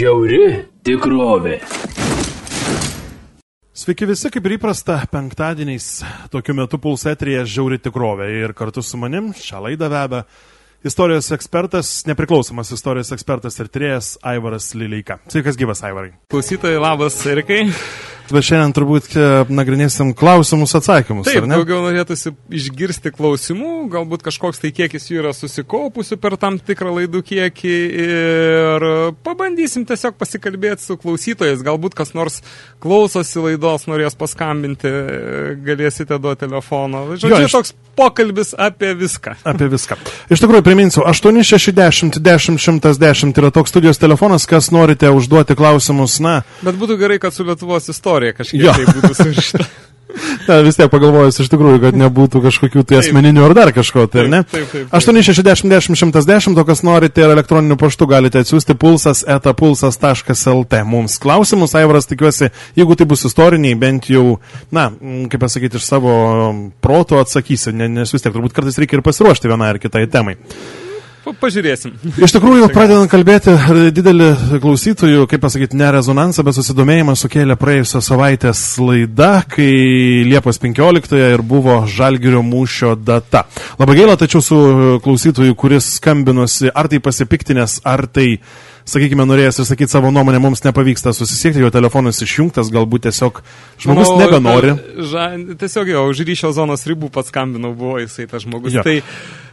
Žiauri tikrovė. Sveiki visi, kaip ir įprasta, penktadieniais tokiu metu pulsetrija žiauri tikrovė ir kartu su manim šią laidą veda istorijos ekspertas, nepriklausomas istorijos ekspertas ir trėjas Aivaras Lileika. Sveikas gyvas, Aivarai. Klausytojai, labas, Erikai. Bet šiandien turbūt e, nagrinėsim klausimus atsakymus. Taip, daugiau norėtųsi išgirsti klausimų, galbūt kažkoks tai kiekis jų yra susikaupusių per tam tikrą laidų kiekį ir pabandysim tiesiog pasikalbėti su klausytojais. Galbūt kas nors klausosi laidos, norės paskambinti, galėsite duoti telefoną. Žodžiu, jo, iš... toks pokalbis apie viską. Apie viską. Iš tikrųjų, priminsiu, 860 10 110 yra toks studijos telefonas, kas norite užduoti klausimus, na. Bet būtų gerai, kad su Lietuvos istorija kažkiek jo. tai būtų surišta. Na, vis tiek pagalvojus iš tikrųjų, kad nebūtų kažkokių tai asmeninių ar dar kažko, tai ne? Taip, taip, taip. 860-10-110, to kas norite ir elektroniniu paštu galite atsiųsti pulsas etapulsas.lt. Mums klausimus, Aivaras, tikiuosi, jeigu tai bus istoriniai, bent jau, na, kaip pasakyti, iš savo proto atsakysi, nes vis tiek turbūt kartais reikia ir pasiruošti vienai ar kitai temai. Pažiūrėsim. Iš tikrųjų, pradedant kalbėti, didelį klausytojų, kaip pasakyti, ne rezonansą, bet susidomėjimą sukėlė praėjusios savaitės laida, kai Liepos 15 ir buvo Žalgirio mūšio data. Labai gaila, tačiau su klausytoju, kuris skambinosi, ar tai pasipiktinės, ar tai sakykime, norėjęs išsakyti savo nuomonę, mums nepavyksta susisiekti, jo telefonas išjungtas, galbūt tiesiog žmogus Manau, nebenori. Ža, tiesiog jau už ryšio zonos ribų pats skambinau, buvo jisai tas žmogus. Jo. Tai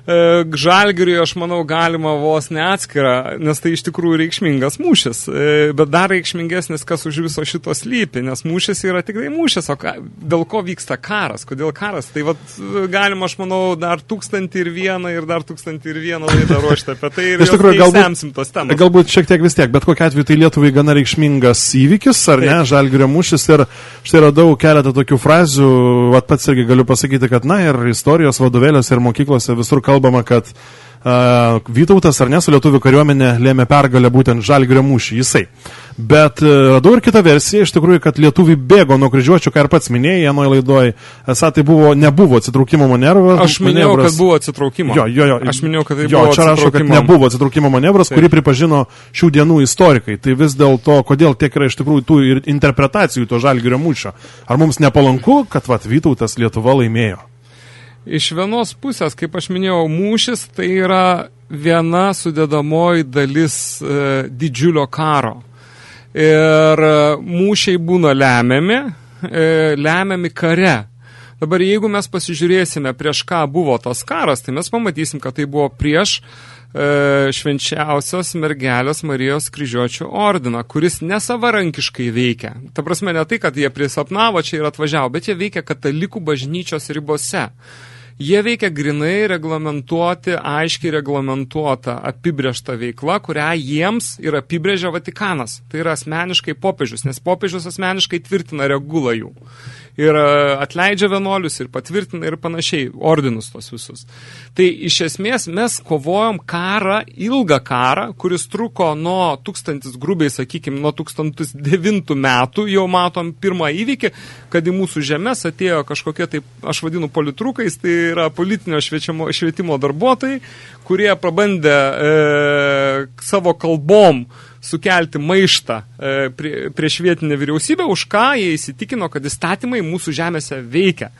Žalgiriui, aš manau, galima vos neatskirą, nes tai iš tikrųjų reikšmingas mūšis, e, bet dar reikšmingesnis, kas už viso šito slypi, nes mūšis yra tikrai mūšis, o ka, dėl ko vyksta karas, kodėl karas, tai vat, galima, aš manau, dar tūkstantį ir vieną ir dar tūkstantį ir vieną laidą ruošti apie tai ir iš tikrųjų galbūt, tos temos. Galbūt šiek tiek vis tiek, bet kokia atveju tai Lietuvai gana reikšmingas įvykis, ar Taip. ne, Žalgirio mūšis ir štai radau keletą tokių frazių, vat pats irgi galiu pasakyti, kad na ir istorijos vadovėliuose ir mokyklose visur kalba kalbama, kad uh, Vytautas ar ne su lietuvių kariuomenė lėmė pergalę būtent Žalgirio mūšį, jisai. Bet uh, radau ir kitą versiją, iš tikrųjų, kad lietuviai bėgo nuo kryžiuočių, ką ir pats minėjai, Janoje laidoje, esą tai buvo, nebuvo atsitraukimo manevras. Aš minėjau, manevras. kad buvo atsitraukimo. Jo, jo, jo. Aš minėjau, kad tai jo, buvo čia rašo, kad nebuvo atsitraukimo manevras, Taip. kurį pripažino šių dienų istorikai. Tai vis dėlto, kodėl tiek yra iš tikrųjų tų interpretacijų to Žalgirio mūšio. Ar mums nepalanku, kad vat, Vytautas Lietuva laimėjo? Iš vienos pusės, kaip aš minėjau, mūšis tai yra viena sudėdamoji dalis e, didžiulio karo. Ir e, mūšiai būna lemiami, e, lemiami kare. Dabar jeigu mes pasižiūrėsime, prieš ką buvo tas karas, tai mes pamatysim, kad tai buvo prieš e, švenčiausios mergelės Marijos kryžiuočių ordiną, kuris nesavarankiškai veikia. Ta prasme, ne tai, kad jie prisapnavo čia ir atvažiavo, bet jie veikia katalikų bažnyčios ribose. Jie veikia grinai reglamentuoti, aiškiai reglamentuota apibriežta veikla, kurią jiems ir apibrėžia Vatikanas. Tai yra asmeniškai popiežius, nes popiežius asmeniškai tvirtina regulą jų ir e, atleidžia vienuolius ir patvirtina ir panašiai, ordinus tos visus. Tai iš esmės mes kovojom karą, ilgą karą, kuris truko nuo tūkstantis, grubiai sakykime, nuo 1009 metų, jau matom pirmą įvykį, kad į mūsų žemės atėjo kažkokie, tai aš vadinu politrukais, tai yra politinio švietimo, švietimo darbuotojai, kurie pabandė e, savo kalbom sukelti maištą e, prie, prieš vietinę vyriausybę, už ką jie įsitikino, kad įstatymai mūsų žemėse veikia.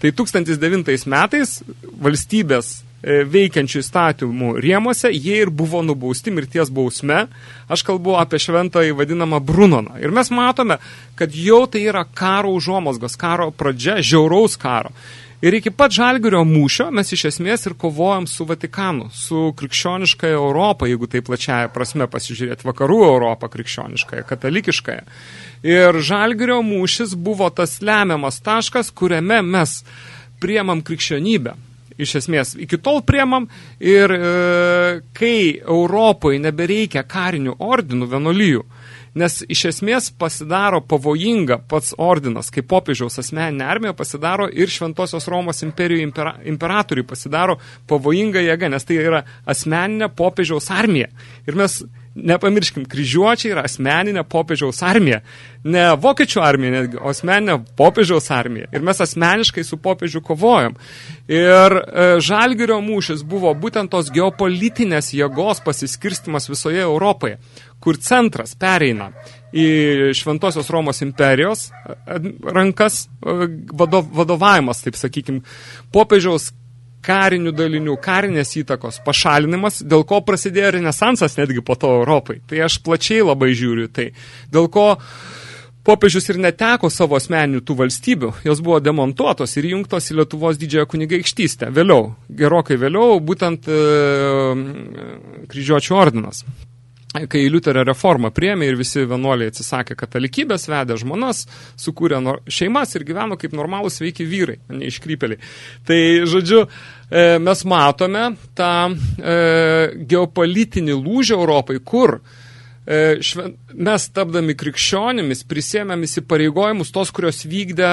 Tai 1009 metais valstybės e, veikiančių įstatymų rėmose, jie ir buvo nubausti mirties bausme. Aš kalbu apie šventąjį vadinamą Brunoną. Ir mes matome, kad jau tai yra karo užuomasgos, karo pradžia, žiauraus karo. Ir iki pat Žalgirio mūšio mes iš esmės ir kovojam su Vatikanu, su krikščioniškąją Europą, jeigu tai plačiaja prasme pasižiūrėti, vakarų Europą krikščioniškąją, katalikiškąją. Ir Žalgirio mūšis buvo tas lemiamas taškas, kuriame mes priemam krikščionybę. Iš esmės, iki tol priemam ir e, kai Europoje nebereikia karinių ordinų vienolyjų, nes iš esmės pasidaro pavojinga pats ordinas, kaip popiežiaus asmeninė armija pasidaro ir Šventosios Romos imperijų impera, imperatoriui pasidaro pavojinga jėga, nes tai yra asmeninė popiežiaus armija. Ir mes nepamirškim, kryžiuočiai yra asmeninė popiežiaus armija. Ne vokiečių armija, netgi, o asmeninė popiežiaus armija. Ir mes asmeniškai su popiežiu kovojam. Ir e, Žalgirio mūšis buvo būtent tos geopolitinės jėgos pasiskirstimas visoje Europoje, kur centras pereina į Šventosios Romos imperijos rankas vadov, vadovavimas, taip sakykim, popiežiaus karinių dalinių, karinės įtakos pašalinimas, dėl ko prasidėjo renesansas netgi po to Europai. Tai aš plačiai labai žiūriu tai. Dėl ko popiežius ir neteko savo asmeninių tų valstybių, jos buvo demontuotos ir jungtos į Lietuvos didžiąją kunigaikštystę. Vėliau, gerokai vėliau, būtent e, kryžiuočių ordinas kai Liuterio reformą priėmė ir visi vienuoliai atsisakė katalikybės, vedė žmonas, sukūrė šeimas ir gyveno kaip normalūs sveiki vyrai, neiškrypeliai. Tai, žodžiu, e, mes matome tą e, geopolitinį lūžį Europai, kur e, mes tapdami krikščionimis prisėmėm įsipareigojimus tos, kurios vykdė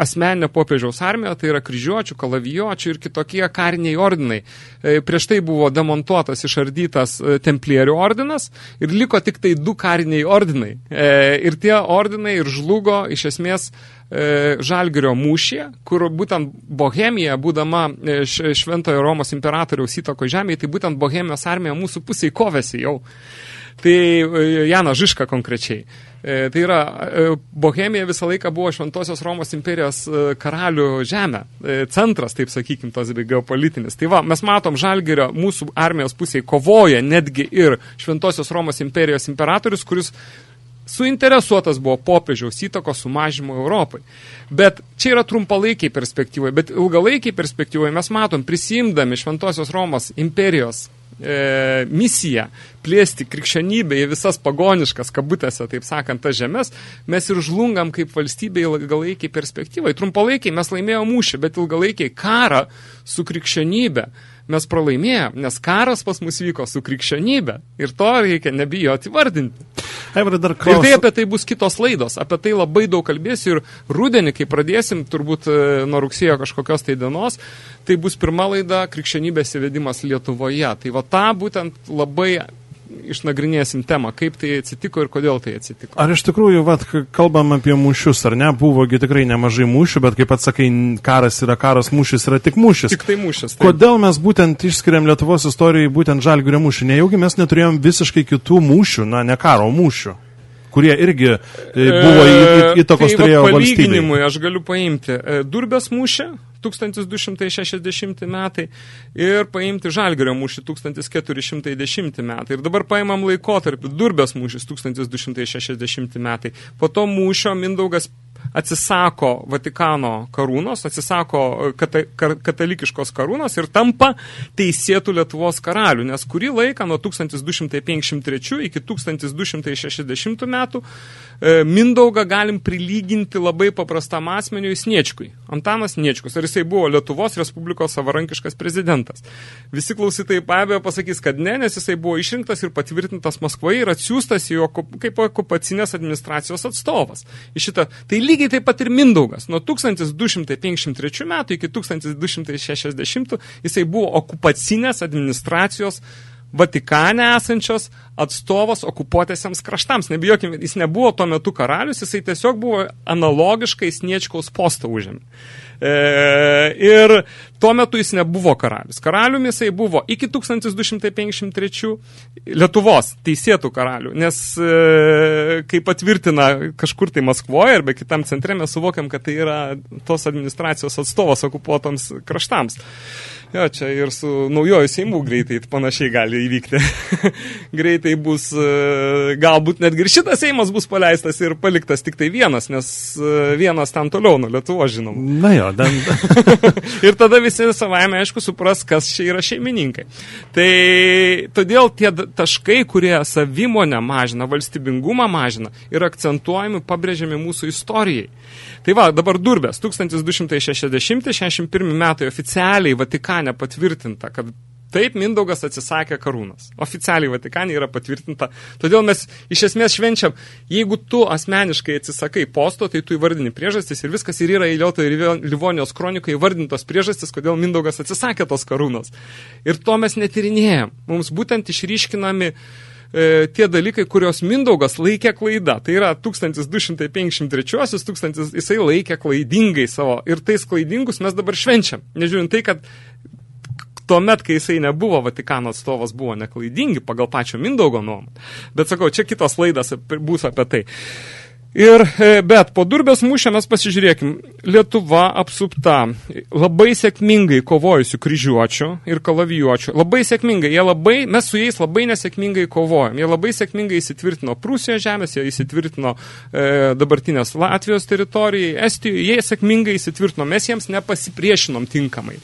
asmeninė popiežiaus armija, tai yra kryžiuočių, kalavijočių ir kitokie kariniai ordinai. E, prieš tai buvo demontuotas, išardytas e, templierių ordinas ir liko tik tai du kariniai ordinai. E, ir tie ordinai ir žlugo iš esmės Žalgirio mūšyje, kur būtent Bohemija, būdama šventojo Romos imperatoriaus įtako žemėje, tai būtent Bohemijos armija mūsų pusiai kovėsi jau. Tai Jana Žiška konkrečiai. E, tai yra, e, Bohemija visą laiką buvo Šventosios Romos imperijos e, karalių žemė, centras, taip sakykim, tos geopolitinis. Tai va, mes matom Žalgirio mūsų armijos pusėje kovoja netgi ir Šventosios Romos imperijos imperatorius, kuris suinteresuotas buvo popiežiaus įtakos sumažimo Europai. Bet čia yra trumpalaikiai perspektyvai, bet ilgalaikiai perspektyvai mes matom, prisimdami Šventosios Romos imperijos e, misiją plėsti krikščionybę į visas pagoniškas kabutėse, taip sakant, tas žemės, mes ir žlungam kaip valstybė ilgalaikiai perspektyvai. Trumpalaikiai mes laimėjome mūšį, bet ilgalaikiai karą su krikščionybė mes pralaimėjom, nes karas pas mus vyko su krikščionybė ir to reikia nebijoti vardinti. Evra, dar klaus... Ir tai apie tai bus kitos laidos, apie tai labai daug kalbėsiu ir rudenį, kai pradėsim, turbūt e, nuo rugsėjo kažkokios tai dienos, tai bus pirma laida krikščionybės įvedimas Lietuvoje. Tai va tą būtent labai išnagrinėsim temą, kaip tai atsitiko ir kodėl tai atsitiko. Ar iš tikrųjų, vat, kalbam apie mūšius, ar ne, buvogi tikrai nemažai mūšių, bet kaip atsakai, karas yra karas, mūšis yra tik mūšis. Tik tai mūšis. Taip. Kodėl mes būtent išskiriam Lietuvos istorijai būtent žalgirio mūšį? Nejaugi mes neturėjom visiškai kitų mūšių, na, ne karo mūšių kurie irgi e, buvo įtakos tai, turėjo valstybei. Aš galiu paimti e, Durbės mūšį, 1260 metai ir paimti Žalgirio mūšį 1410 metai. Ir dabar paimam laikotarpį Durbės mūšis 1260 metai. Po to mūšio Mindaugas atsisako Vatikano karūnos, atsisako e, kata, katalikiškos karūnos ir tampa teisėtų Lietuvos karalių, nes kurį laiką nuo 1253 iki 1260 metų e, Mindaugą galim prilyginti labai paprastam asmeniui Sniečkui. Antanas Sniečkus. Ar jisai buvo Lietuvos Respublikos savarankiškas prezidentas? Visi klausytojai be abejo pasakys, kad ne, nes jisai buvo išrinktas ir patvirtintas Maskvoje ir atsiųstas jo kaip okupacinės administracijos atstovas. Į šitą, tai lygiai taip pat ir Mindaugas. Nuo 1253 metų iki 1260 jisai buvo okupacinės administracijos Vatikane esančios atstovas okupuotėsiams kraštams. Nebijokime, jis nebuvo tuo metu karalius, jisai tiesiog buvo analogiškai Sniečkaus postą užėmė. E, ir tuo metu jis nebuvo karalius. Karaliumi jisai buvo iki 1253 Lietuvos teisėtų karalių, nes e, kai patvirtina kažkur tai Maskvoje arba kitam centre, mes suvokiam, kad tai yra tos administracijos atstovas okupuotams kraštams. Jo, čia ir su naujoju Seimu greitai panašiai gali įvykti. greitai bus, e, galbūt netgi ir šitas Seimas bus paleistas ir paliktas tik tai vienas, nes e, vienas ten toliau nuo Lietuvo, žinom. Na jo, den... ir tada visi savaime, aišku, supras, kas čia yra šeimininkai. Tai todėl tie taškai, kurie savimonę mažina, valstybingumą mažina ir akcentuojami, pabrėžiami mūsų istorijai. Tai va, dabar Durbės, 1260-61 metai oficialiai Vatikane patvirtinta, kad Taip, Mindaugas atsisakė karūnas. Oficialiai Vatikanė yra patvirtinta. Todėl mes iš esmės švenčiam, jeigu tu asmeniškai atsisakai posto, tai tu įvardini priežastis ir viskas ir yra įlioto ir Livonijos kronikoje įvardintos priežastis, kodėl Mindaugas atsisakė tos karūnos. Ir to mes netirinėjom. Mums būtent išryškinami uh, e, tie dalykai, kurios Mindaugas laikė klaida. Tai yra 1253, 1000, jisai laikė klaidingai savo. Ir tais klaidingus mes dabar švenčiam. Nežiūrint tai, kad tuomet, kai jisai nebuvo Vatikano atstovas, buvo neklaidingi pagal pačio Mindaugo nuomonę. Bet sakau, čia kitos laidas bus apie tai. Ir, e, bet po Durbės mūšio mes pasižiūrėkim, Lietuva apsupta labai sėkmingai kovojusių kryžiuočių ir kalavijuočių, labai sėkmingai, jie labai, mes su jais labai nesėkmingai kovojom, jie labai sėkmingai įsitvirtino Prūsijos žemės, jie įsitvirtino e, dabartinės Latvijos teritorijai, Estijoje, jie sėkmingai įsitvirtino, mes jiems nepasipriešinom tinkamai.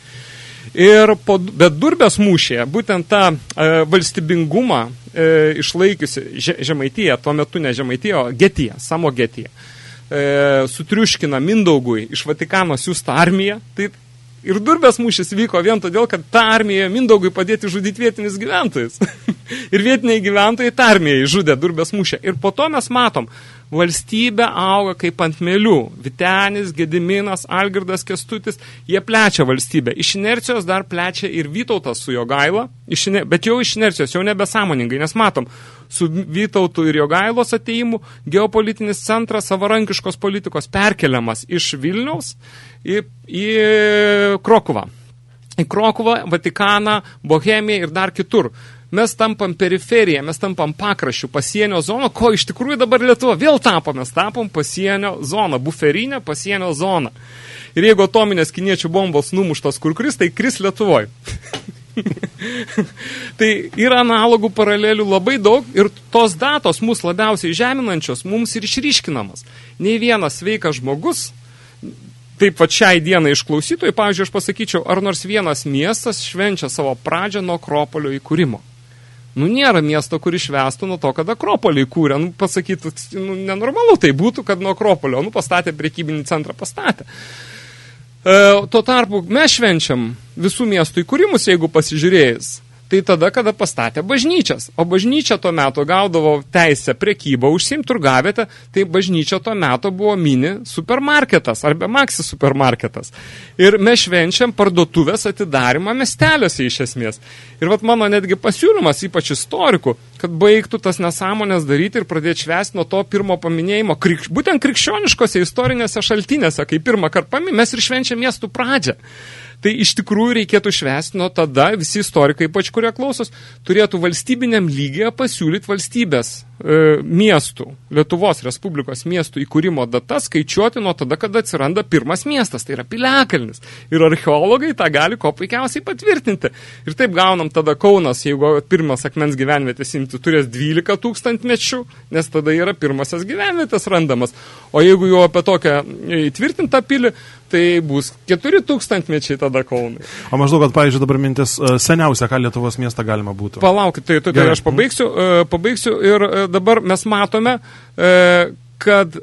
Ir po, bet Durbės mūšėje, būtent tą e, valstybingumą e, išlaikiusi Žemaitija, tuo metu ne Žemaitija, o Getija, Samo Getija, e, sutriuškina Mindaugui iš Vatikano siūstą armiją, tai Ir Durbės mūšis vyko vien todėl, kad ta armija Mindaugui padėti žudyti vietinius gyventojus. ir vietiniai gyventojai tą armiją žudė Durbės mūšę. Ir po to mes matom, valstybė auga kaip ant mėlių. Vitenis, Gediminas, Algirdas, Kestutis, jie plečia valstybę. Iš inercijos dar plečia ir Vytautas su jo gaila, bet jau iš inercijos, jau nebesąmoningai, nes matom, su Vytautu ir jo gailos ateimu geopolitinis centras savarankiškos politikos perkeliamas iš Vilniaus į, į Krokuvą. Į Krokuvą, Vatikaną, Bohemiją ir dar kitur mes tampam periferiją, mes tampam pakraščių, pasienio zoną, ko iš tikrųjų dabar Lietuva vėl tapo, mes tapom pasienio zoną, buferinę pasienio zoną. Ir jeigu atominės kiniečių bombos numuštos kur kris, tai kris Lietuvoj. tai yra analogų paralelių labai daug ir tos datos mus labiausiai žeminančios mums ir išryškinamas. Nei vienas sveikas žmogus taip pat šiai dienai iš klausytojų, pavyzdžiui, aš pasakyčiau, ar nors vienas miestas švenčia savo pradžią nuo Akropolio įkūrimo. Nu, nėra miesto, kur išvestų nuo to, kad Akropolį kūrė. Nu, pasakytų, nu, nenormalu tai būtų, kad nuo Akropolio, nu, pastatė priekybinį centrą, pastatė. E, tuo tarpu mes švenčiam visų miestų įkūrimus, jeigu pasižiūrėjus tai tada, kada pastatė bažnyčias. O bažnyčia tuo metu gaudavo teisę prekybą užsiimti turgavietę, tai bažnyčia tuo metu buvo mini supermarketas arba maxi supermarketas. Ir mes švenčiam parduotuvės atidarimą miesteliuose iš esmės. Ir vat mano netgi pasiūlymas, ypač istorikų, kad baigtų tas nesąmonės daryti ir pradėti švęsti nuo to pirmo paminėjimo, krik, būtent krikščioniškose istorinėse šaltinėse, kai pirmą kartą paminė, mes ir švenčiam miestų pradžią. Tai iš tikrųjų reikėtų švesti nuo tada, visi istorikai, ypač kurie klausos, turėtų valstybiniam lygiai pasiūlyti valstybės e, miestų, Lietuvos Respublikos miestų įkūrimo data skaičiuoti nuo tada, kada atsiranda pirmas miestas, tai yra Piliakalnis. Ir archeologai tą gali ko puikiausiai patvirtinti. Ir taip gaunam tada Kaunas, jeigu pirmas akmens gyvenvietės imti, turės 12 tūkstantmečių, nes tada yra pirmasis gyvenvietės randamas. O jeigu jau apie tokią įtvirtintą pilį, tai bus 4 tūkstantmečiai tada Kaunai. O maždaug, kad, pavyzdžiui, dabar mintis e, seniausia, ką Lietuvos miestą galima būtų. Palaukit, tai, tai, tai aš pabaigsiu, uh, pabaigsiu ir uh, dabar mes matome, kad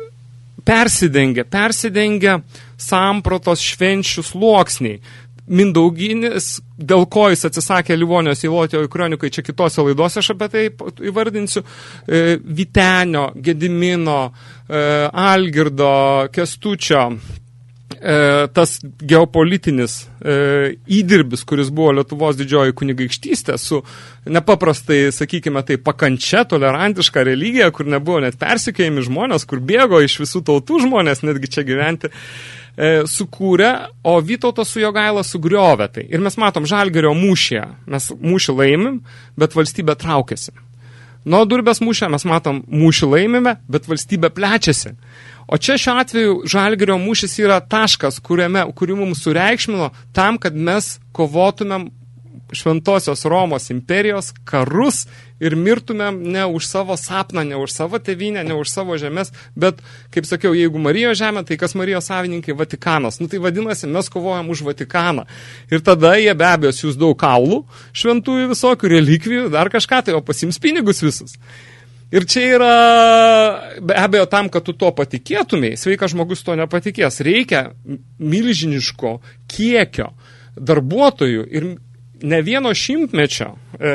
persidengia, persidengia samprotos švenčių sluoksniai. Mindauginis, dėl ko jis atsisakė Livonijos įlotio kronikai, čia kitose laidose aš apie tai įvardinsiu, Vitenio, Gedimino, Algirdo, Kestučio, e, tas geopolitinis e, įdirbis, kuris buvo Lietuvos didžioji kunigaikštystė su nepaprastai, sakykime, tai pakančia, tolerantiška religija, kur nebuvo net persikėjami žmonės, kur bėgo iš visų tautų žmonės netgi čia gyventi, e, sukūrė, o Vytautas su jo gaila sugriovė tai. Ir mes matom Žalgerio mūšyje, mes mūšį laimim, bet valstybė traukiasi. Nuo durbės mūšio mes matom mūšį laimime, bet valstybė plečiasi. O čia šiuo atveju Žalgirio mūšis yra taškas, kuriame, kurį mums sureikšmino tam, kad mes kovotumėm šventosios Romos imperijos karus ir mirtumėm ne už savo sapną, ne už savo tevinę, ne už savo žemės, bet, kaip sakiau, jeigu Marijos žemė, tai kas Marijos savininkai Vatikanas. Nu tai vadinasi, mes kovojam už Vatikaną. Ir tada jie be abejo siūs daug kaulų, šventųjų visokių relikvijų, dar kažką, tai o pasims pinigus visus. Ir čia yra, be abejo, tam, kad tu to patikėtumai, sveikas žmogus to nepatikės. Reikia milžiniško kiekio darbuotojų ir ne vieno šimtmečio e,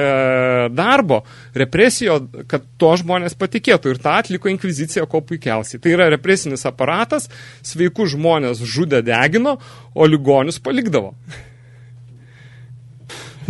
darbo represijo, kad to žmonės patikėtų. Ir tą atliko inkvizicija ko puikiausiai. Tai yra represinis aparatas, sveikus žmonės žudė degino, o ligonius palikdavo.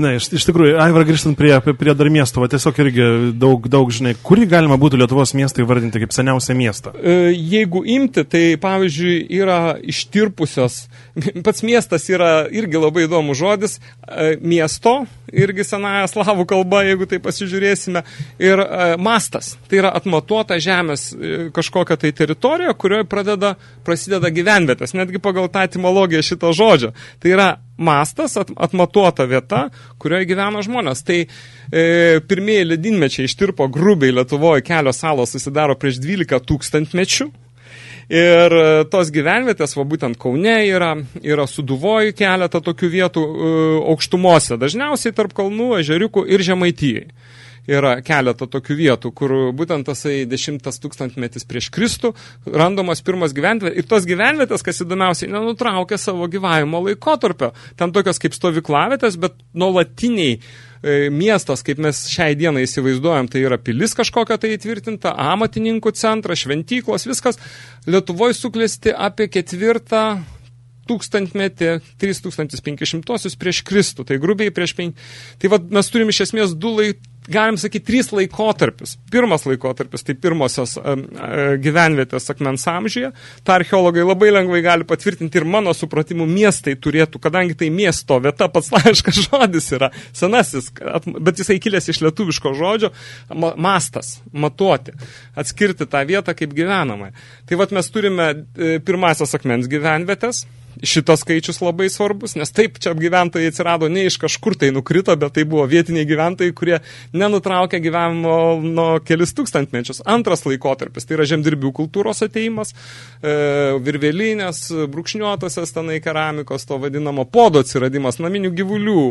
Ne, iš, iš tikrųjų, Aivar, grįžtant prie, prie dar miesto, va, tiesiog irgi daug, daug, žinai, kurį galima būtų Lietuvos miestą įvardinti kaip seniausią miestą? E, jeigu imti, tai pavyzdžiui yra ištirpusios, pats miestas yra irgi labai įdomus žodis, e, miesto, irgi senąją slavų kalba, jeigu tai pasižiūrėsime, ir e, mastas, tai yra atmatuota žemės kažkokia tai teritorija, kurioje pradeda, prasideda gyvenvietės, netgi pagal tą etimologiją šito žodžio. Tai yra mastas, at, atmatuota vieta, kurioje gyvena žmonės. Tai e, pirmieji ledinmečiai ištirpo grubiai Lietuvoje kelios salos susidaro prieš 12 tūkstantmečių. Ir e, tos gyvenvietės, va būtent Kaune yra, yra Suduvoji keletą tokių vietų e, aukštumose, dažniausiai tarp kalnų, ežeriukų ir žemaitijai yra keletą tokių vietų, kur būtent tasai dešimtas tūkstantmetis prieš Kristų randomas pirmas gyvenvietės. Ir tos gyvenvietės, kas įdomiausiai, nenutraukia savo gyvavimo laikotarpio. Ten tokios kaip stovyklavietės, bet nuolatiniai e, miestas, kaip mes šiai dienai įsivaizduojam, tai yra pilis kažkokia tai įtvirtinta, amatininkų centras, šventyklos, viskas. Lietuvoje suklesti apie ketvirtą tūkstantmetį, 3500 prieš Kristų, tai grubiai prieš 5. Tai vad mes turim iš esmės du lai, galim sakyti, trys laikotarpius. Pirmas laikotarpis, tai pirmosios uh, gyvenvietės akmens amžiuje. Ta archeologai labai lengvai gali patvirtinti ir mano supratimu miestai turėtų, kadangi tai miesto vieta, pats laiškas žodis yra senasis, bet jisai kilęs iš lietuviško žodžio, ma mastas, matuoti, atskirti tą vietą kaip gyvenamą. Tai vat mes turime e, pirmasias akmens gyvenvietės, šitas skaičius labai svarbus, nes taip čia gyventojai atsirado ne iš kažkur tai nukrito, bet tai buvo vietiniai gyventojai, kurie nenutraukė gyvenimo nuo kelis tūkstantmečius. Antras laikotarpis, tai yra žemdirbių kultūros ateimas, e, virvelinės, brūkšniuotosios tenai keramikos, to vadinamo podo atsiradimas, naminių gyvulių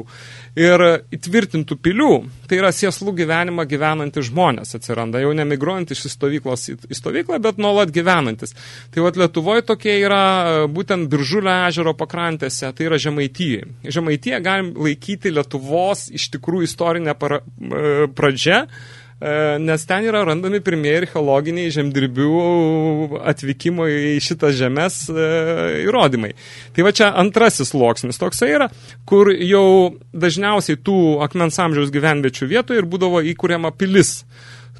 ir įtvirtintų pilių, tai yra sieslų gyvenimą gyvenantys žmonės atsiranda, jau nemigruojantys iš stovyklos į stovyklą, bet nuolat gyvenantis. Tai vat Lietuvoje tokie yra būtent Biržulio ežero pakrantėse, tai yra Žemaitija. Žemaitija galim laikyti Lietuvos iš tikrųjų istorinę para, e, pradžią, e, nes ten yra randami pirmieji archeologiniai žemdirbių atvykimo į šitas žemės e, įrodymai. Tai va čia antrasis sluoksnis toksai yra, kur jau dažniausiai tų akmens amžiaus gyvenviečių vietoje ir būdavo įkūriama pilis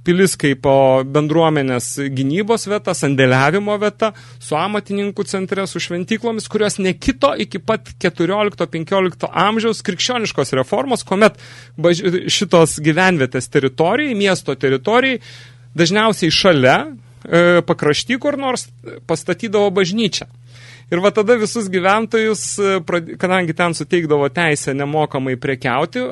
pilis kaip bendruomenės gynybos vieta, sandėliavimo vieta, su amatininkų centre, su šventyklomis, kurios nekito iki pat 14-15 amžiaus krikščioniškos reformos, kuomet šitos gyvenvietės teritorijai, miesto teritorijai, dažniausiai šalia, e, pakrašty kur nors, pastatydavo bažnyčią. Ir va tada visus gyventojus, e, kadangi ten suteikdavo teisę nemokamai prekiauti,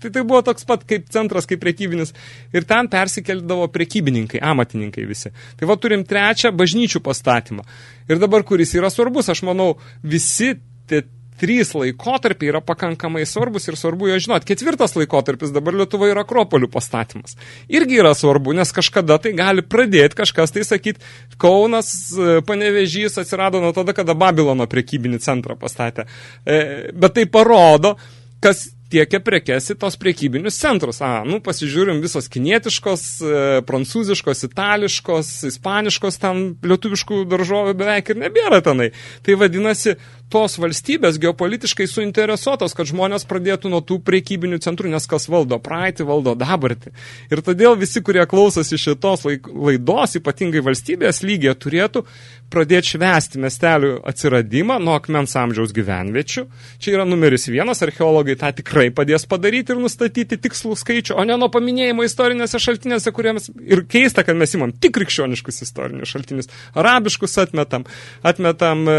tai tai buvo toks pat kaip centras, kaip prekybinis, ir ten persikeldavo prekybininkai, amatininkai visi. Tai va turim trečią bažnyčių pastatymą. Ir dabar, kuris yra svarbus, aš manau, visi tie trys laikotarpiai yra pakankamai svarbus ir svarbu jo žinot. Ketvirtas laikotarpis dabar Lietuvoje yra Akropolių pastatymas. Irgi yra svarbu, nes kažkada tai gali pradėti kažkas tai sakyti, Kaunas, e, Panevežys atsirado nuo tada, kada Babilono prekybinį centrą pastatė. E, bet tai parodo, kas tiekia prekes į tos priekybinius centrus. A, nu, pasižiūrim visos kinietiškos, e, prancūziškos, itališkos, ispaniškos, ten lietuviškų daržovių beveik ir nebėra tenai. Tai vadinasi, tos valstybės geopolitiškai suinteresuotos, kad žmonės pradėtų nuo tų priekybinių centrų, nes kas valdo praeitį, valdo dabartį. Ir todėl visi, kurie klausosi šitos laidos, ypatingai valstybės lygiai, turėtų pradėti švesti miestelių atsiradimą nuo akmens amžiaus gyvenviečių. Čia yra numeris vienas, archeologai tą tikrai padės padaryti ir nustatyti tikslų skaičių, o ne nuo paminėjimo istorinėse šaltinėse, kuriems ir keista, kad mes imam tik krikščioniškus istorinius šaltinius, arabiškus atmetam, atmetam e,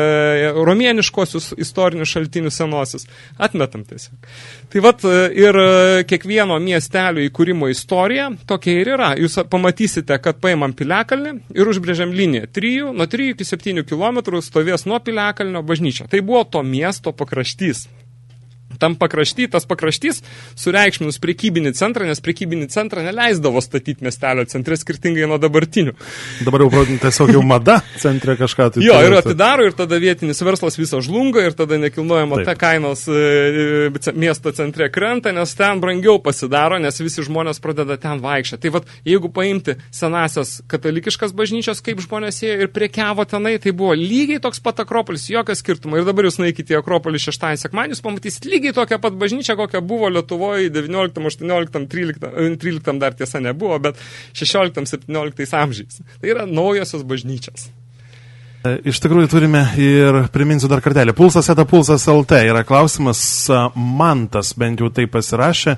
romieniškosius istorinius šaltinius senosius, atmetam tiesiog. Tai vat e, ir e, kiekvieno miestelio įkūrimo istorija tokia ir yra. Jūs pamatysite, kad paimam piliakalnį ir užbrėžiam liniją 3, nuo 3 iki 7 km stovės nuo piliakalnio bažnyčia. Tai buvo to miesto pakraštys tam pakrašty, tas pakraštys sureikšminus prekybinį centrą, nes prekybinį centrą neleisdavo statyti miestelio centre skirtingai nuo dabartinių. Dabar jau tiesiog jau mada centre kažką tai. Jo, ir atidaro, ir tada vietinis verslas viso žlunga, ir tada nekilnojamo ta kainos e, e, miesto centre krenta, nes ten brangiau pasidaro, nes visi žmonės pradeda ten vaikščioti. Tai vad, jeigu paimti senasias katalikiškas bažnyčios, kaip žmonės ėjo ir prekiavo tenai, tai buvo lygiai toks pat Akropolis, jokas skirtumo. Ir dabar jūs naikite į Akropolį šeštąjį sekmanį, jūs pamatysit lygiai lygiai tokia pat bažnyčia, kokia buvo Lietuvoje 19, 18, 13, 13 dar tiesa nebuvo, bet 16, 17 amžiais. Tai yra naujosios bažnyčios. E, iš tikrųjų turime ir priminsiu dar kartelį. Pulsas eta pulsas LT yra klausimas, Mantas bent jau tai pasirašė.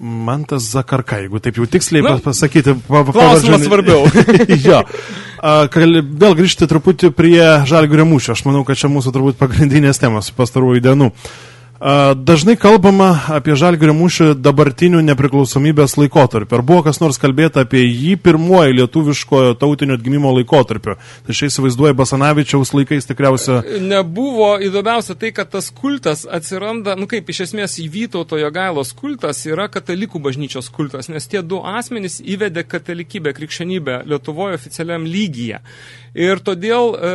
Mantas Zakarka, jeigu taip jau tiksliai Na, pasakyti. Klausimas svarbiau. jo. Vėl grįžti truputį prie žalgių mūšio. Aš manau, kad čia mūsų turbūt pagrindinės temos pastarųjų dienų. Uh, Dažnai kalbama apie Žalgirio mūšį dabartinių nepriklausomybės laikotarpį. Ar buvo kas nors kalbėta apie jį pirmuoju lietuviškojo tautinio atgimimo laikotarpiu? Tai šiai įsivaizduoja Basanavičiaus laikais tikriausia. Nebuvo įdomiausia tai, kad tas kultas atsiranda, nu kaip iš esmės į Vytauto Jogailos kultas yra katalikų bažnyčios kultas, nes tie du asmenys įvedė katalikybę, krikščionybę Lietuvoje oficialiam lygyje. Ir todėl, e,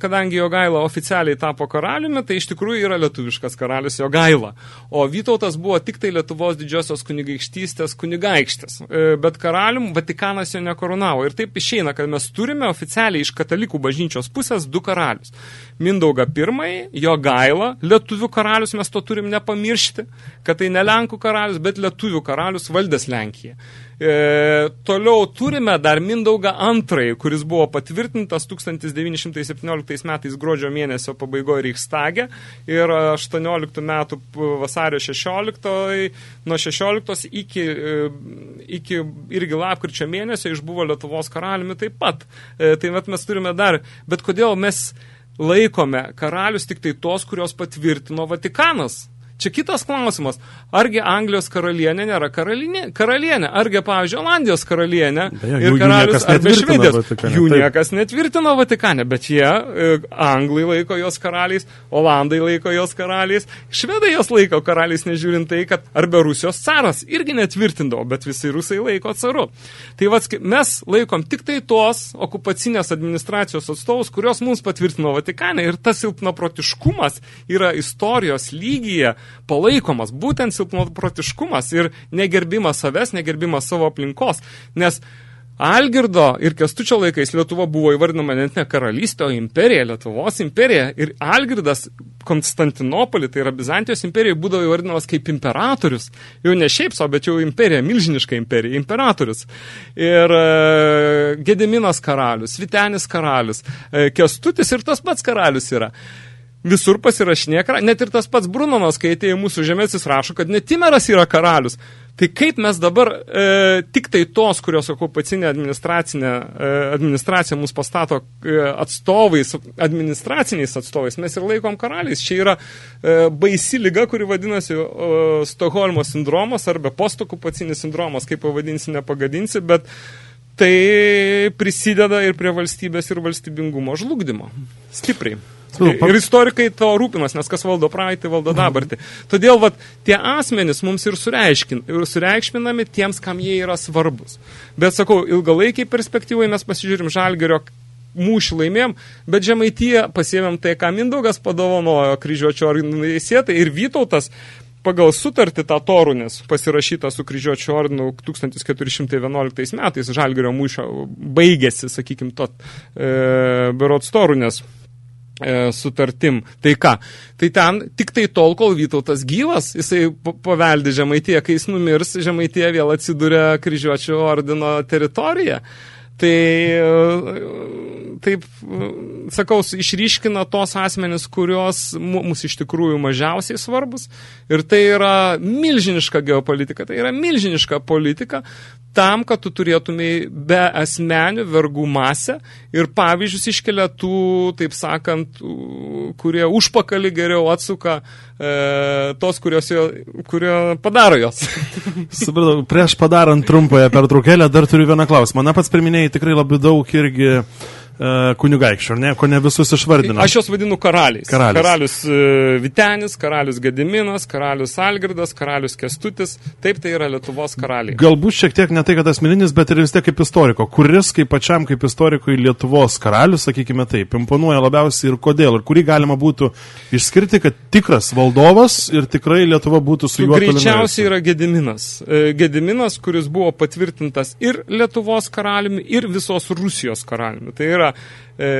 kadangi Jogaila oficialiai tapo karaliumi, tai iš tikrųjų yra lietuviškas karalius Jogaila. O Vytautas buvo tik tai Lietuvos didžiosios kunigaikštystės kunigaikštis. E, bet karalium Vatikanas jo nekoronavo. Ir taip išeina, kad mes turime oficialiai iš katalikų bažnyčios pusės du karalius. Mindaugą pirmąjį, Jogaila, lietuvių karalius, mes to turim nepamiršti, kad tai ne Lenkų karalius, bet lietuvių karalius valdęs Lenkiją. E, toliau turime dar Mindaugą antrąjį, kuris buvo patvirtintas 1917 metais gruodžio mėnesio pabaigoje Reichstage ir 18 metų vasario 16, nuo 16 iki, e, iki irgi lapkričio mėnesio išbuvo Lietuvos karaliumi taip pat. E, tai vat mes turime dar, bet kodėl mes laikome karalius tik tai tos, kurios patvirtino Vatikanas. Čia kitas klausimas. Argi Anglijos karalienė nėra karalienė? karalienė? Argi, pavyzdžiui, Olandijos karalienė Beje, ir karalius arba Švedijos? Vatikane, jų taip. niekas netvirtino Vatikane, bet jie, e, Anglai laiko jos karaliais, Olandai laiko jos karaliais, Švedai jos laiko karaliais, nežiūrint tai, kad arba Rusijos caras irgi netvirtindavo, bet visi rusai laiko caru. Tai vats, mes laikom tik tai tos okupacinės administracijos atstovus, kurios mums patvirtino Vatikane ir tas silpnaprotiškumas yra istorijos lygyje palaikomas būtent silpnoprotiškumas ir negerbimas savęs, negerbimas savo aplinkos, nes Algirdo ir Kestučio laikais Lietuva buvo įvardinama net ne karalystė, o imperija, Lietuvos imperija. Ir Algirdas Konstantinopolį, tai yra Bizantijos imperija, būdavo įvardinamas kaip imperatorius. Jau ne šiaip so, bet jau imperija, milžiniška imperija, imperatorius. Ir e, Gediminas karalius, Vitenis karalius, e, Kestutis ir tas pats karalius yra visur pasirašinė karalius. Net ir tas pats Brunonas, kai atėjo mūsų žemės, jis rašo, kad net Timeras yra karalius. Tai kaip mes dabar e, tik tai tos, kurios okupacinė administracinė e, administracija mus pastato e, atstovais, administraciniais atstovais, mes ir laikom karaliais. Čia yra e, baisi lyga, kuri vadinasi e, Stokholmo sindromas arba postokupacinis sindromas, kaip pavadinsi, nepagadinsi, bet tai prisideda ir prie valstybės ir valstybingumo žlugdymo. Stipriai. Ir istorikai to rūpinas, nes kas valdo praeitį, valdo dabartį. Todėl vat, tie asmenys mums ir, ir sureikšminami tiems, kam jie yra svarbus. Bet sakau, ilgalaikiai perspektyvai mes pasižiūrim žalgerio mūšį laimėjom, bet žemaityje pasiėmėm tai, ką Mindaugas padovanojo kryžiuočio įsėtai ir Vytautas pagal sutartį tą Torunės pasirašytą su kryžiuočio ordinu 1411 metais žalgerio mūšio baigėsi, sakykim, tot e, berots Torunės sutartim. Tai ką? Tai ten tik tai tol, kol Vytautas gyvas, jisai paveldi Žemaitiją, kai jis numirs, Žemaitija vėl atsiduria kryžiuočio ordino teritoriją. Tai taip, sakau, išryškina tos asmenis, kurios mums iš tikrųjų mažiausiai svarbus. Ir tai yra milžiniška geopolitika, tai yra milžiniška politika, tam, kad tu turėtumai be asmenių vergų masę ir pavyzdžius iškelia tų, taip sakant, kurie užpakalį geriau atsuka e, tos, kurios jo, kurio padaro jos. Supratau, prieš padarant trumpąją pertraukėlę dar turiu vieną klausimą. Na, pats priminėjai tikrai labai daug irgi E, kunigaikščių, ar ne, ko ne visus išvardino. Aš juos vadinu karaliais. Karalius. Karalius e, Vitenis, karalius Gediminas, karalius Algirdas, karalius Kestutis. Taip, tai yra Lietuvos karaliai. Galbūt šiek tiek ne tai, kad asmeninis, bet ir vis tiek kaip istoriko. Kuris, kaip pačiam, kaip istorikui Lietuvos karalius, sakykime taip, imponuoja labiausiai ir kodėl, ir kurį galima būtų išskirti, kad tikras valdovas ir tikrai Lietuva būtų su juo. Greičiausiai yra Gediminas. E, Gediminas, kuris buvo patvirtintas ir Lietuvos karaliumi, ir visos Rusijos karaliumi. Tai yra e,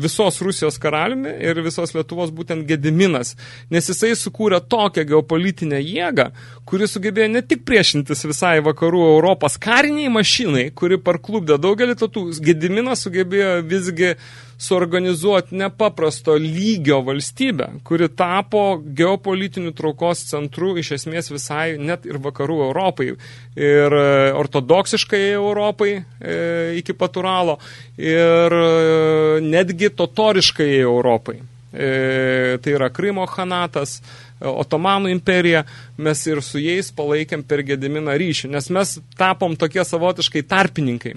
visos Rusijos karaliumi ir visos Lietuvos būtent Gediminas, nes jisai sukūrė tokią geopolitinę jėgą, kuri sugebėjo ne tik priešintis visai vakarų Europos kariniai mašinai, kuri parklubdė daugelį tautų, Gediminas sugebėjo visgi suorganizuoti nepaprasto lygio valstybę, kuri tapo geopolitinių traukos centru iš esmės visai net ir vakarų Europai ir e, ortodoksiškai Europai e, iki paturalo ir e, netgi totoriškai Europai. Tai yra Krymo Hanatas, Otomanų imperija, mes ir su jais palaikėm per Gediminą ryšį, nes mes tapom tokie savotiškai tarpininkai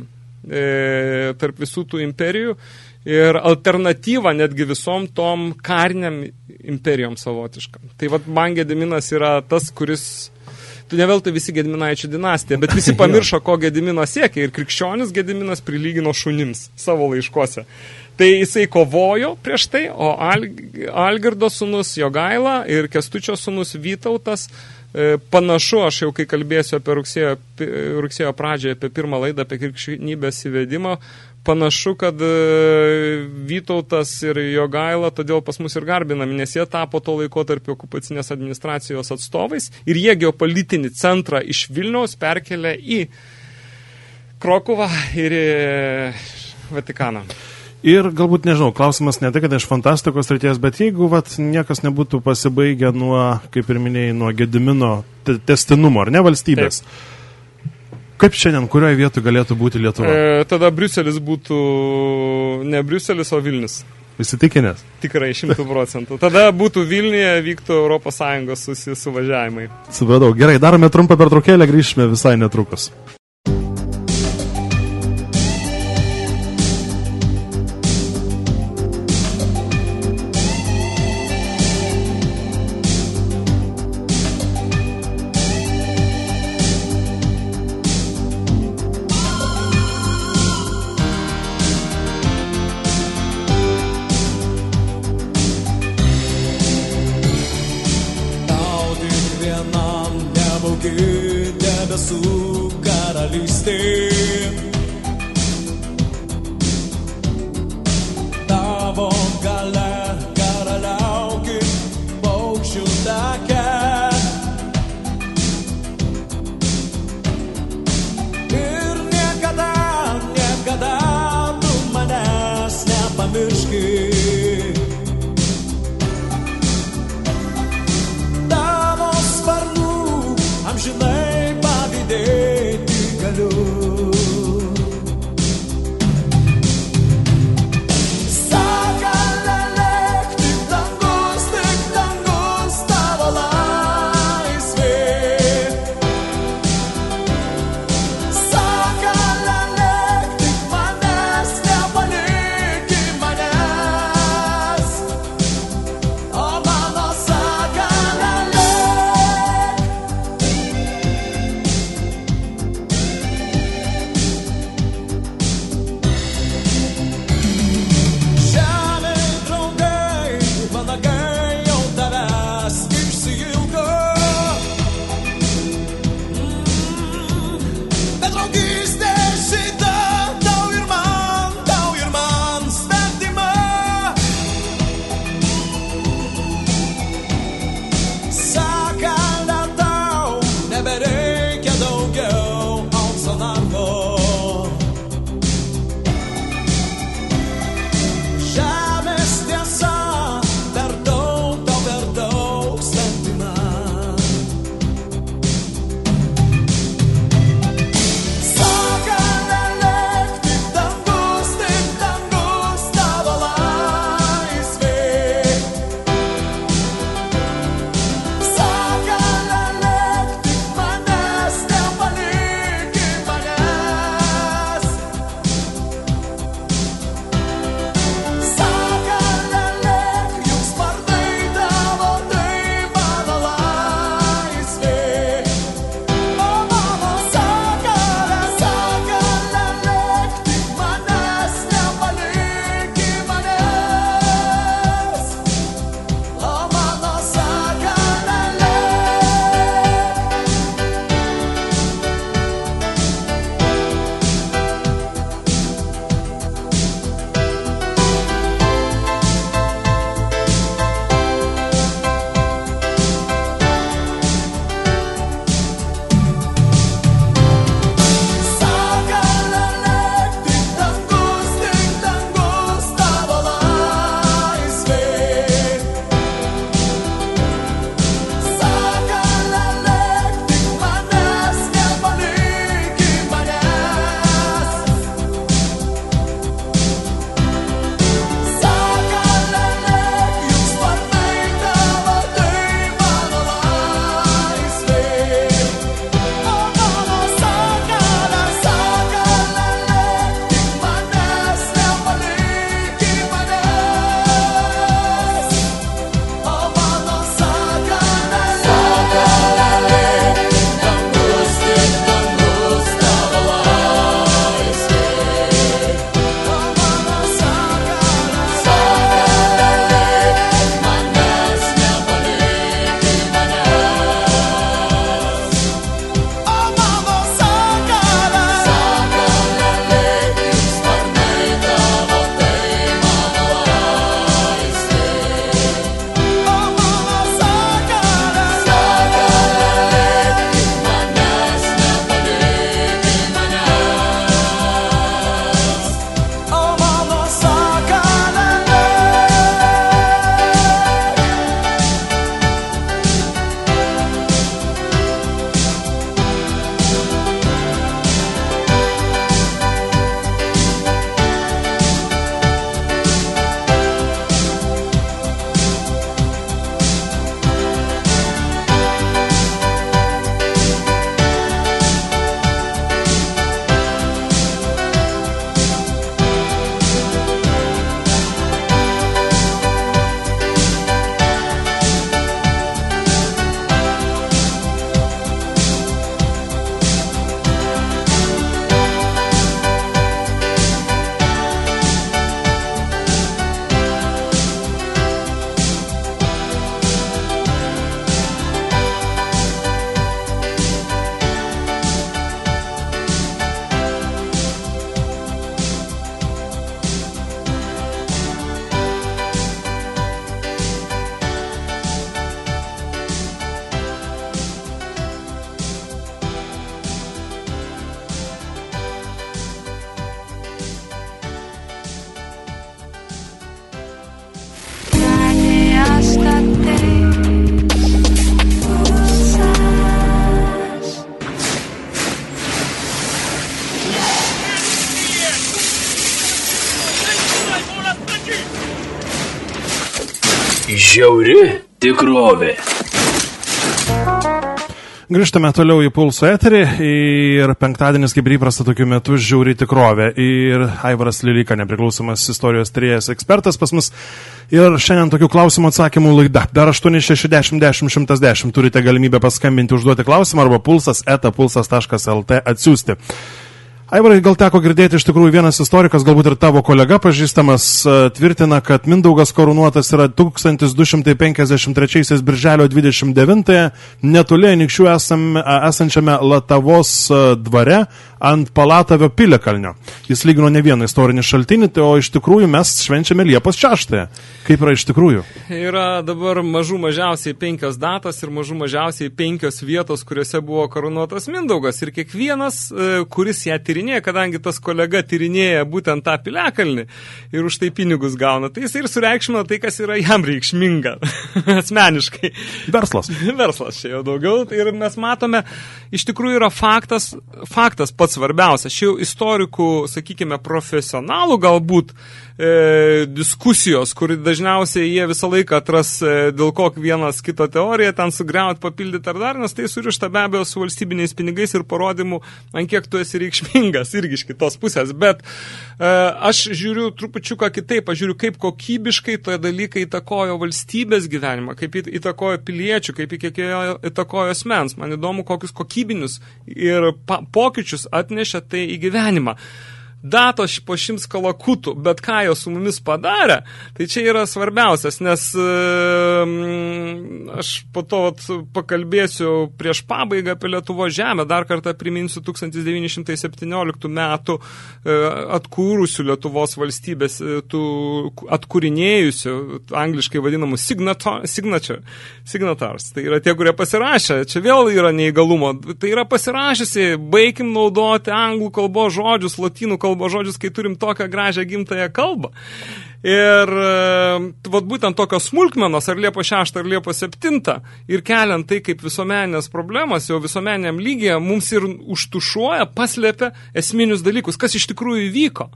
tarp visų tų imperijų ir alternatyva netgi visom tom kariniam imperijom savotiškam. Tai vat man Gediminas yra tas, kuris tu ne veltui visi Gediminaičių dinastija, bet visi pamiršo, ko Gedimino siekia ir krikščionis Gediminas prilygino šunims savo laiškose. Tai jisai kovojo prieš tai, o Al Algirdo sunus Jogaila ir Kestučio sunus Vytautas e, panašu, aš jau kai kalbėsiu apie rugsėjo, rugsėjo pradžią, apie pirmą laidą, apie krikščionybės įvedimą, panašu, kad e, Vytautas ir Jogaila todėl pas mus ir garbinami, nes jie tapo to laiko tarp okupacinės administracijos atstovais ir jie geopolitinį centrą iš Vilniaus perkelė į Krokuvą ir į Vatikaną. Ir galbūt, nežinau, klausimas ne tai, kad iš fantastikos ryties, bet jeigu vat, niekas nebūtų pasibaigę nuo, kaip ir minėjai, nuo Gedimino testinumo, ar ne valstybės, Taip Kaip šiandien, kurioje vietoje galėtų būti Lietuva? E, tada Briuselis būtų ne Briuselis, o Vilnius. Įsitikinęs? Tikrai, šimtų procentų. Tada būtų Vilniuje, vyktų Europos Sąjungos suvažiavimai. Supratau. Gerai, darome trumpą pertraukėlę, grįžime visai netrukus. Žiauri tikrovė. Grįžtame toliau į pulso eterį ir penktadienis, kaip ir įprasta tokiu metu, žiūri tikrovę. Ir Aivaras Lilika, nepriklausomas istorijos trijas ekspertas pas mus. Ir šiandien tokių klausimų atsakymų laida. Dar 8601010 turite galimybę paskambinti, užduoti klausimą arba pulsas etapulsas.lt atsiųsti. Aivarai, gal teko girdėti iš tikrųjų vienas istorikas, galbūt ir tavo kolega pažįstamas, e, tvirtina, kad Mindaugas korunuotas yra 1253 birželio 29 netoli Anikščių e, esančiame Latavos e, dvare ant Palatavio pilikalnio. Jis lygino ne vieną istorinį šaltinį, tai o iš tikrųjų mes švenčiame Liepos 6. Kaip yra iš tikrųjų? Yra dabar mažų mažiausiai penkios datos ir mažų mažiausiai penkios vietos, kuriuose buvo korunuotas Mindaugas. Ir kiekvienas, kuris ją tyrinė, tyrinėja, kadangi tas kolega tyrinėja būtent tą piliakalnį ir už tai pinigus gauna, tai jis ir sureikšmina tai, kas yra jam reikšminga asmeniškai. Verslas. Verslas čia jau daugiau. Tai ir mes matome, iš tikrųjų yra faktas, faktas pats svarbiausias. Šių istorikų, sakykime, profesionalų galbūt e, diskusijos, kur dažniausiai jie visą laiką atras e, dėl ko vienas kito teoriją, ten sugriauti, papildyti ar dar, nes tai surišta be abejo su valstybiniais pinigais ir parodymu, ant kiek tu esi reikšmingas irgi iš kitos pusės. Bet e, aš žiūriu trupučiuką kitaip, aš žiūriu, kaip kokybiškai toje dalykai įtakojo valstybės gyvenimą, kaip įtakojo piliečių, kaip įtakojo asmens. Man įdomu, kokius kokybinius ir pokyčius atnešė tai į gyvenimą datos po šimts kalakutų, bet ką jo su mumis padarė, tai čia yra svarbiausias, nes e, aš po to vat, pakalbėsiu prieš pabaigą apie Lietuvo žemę, dar kartą priminsiu 1917 metų e, atkūrusių Lietuvos valstybės, e, tų atkūrinėjusių, angliškai vadinamų signator, signature, signatars, tai yra tie, kurie pasirašė, čia vėl yra neįgalumo, tai yra pasirašysi, baigim naudoti anglų kalbos žodžius, latinų kalbos kalbos žodžius, kai turim tokią gražią gimtąją kalbą. Ir e, vat būtent tokios smulkmenos, ar Liepo 6, ar Liepo 7, ir keliant tai kaip visuomenės problemas, jau visuomeniam lygyje, mums ir užtušuoja, paslėpia esminius dalykus, kas iš tikrųjų įvyko.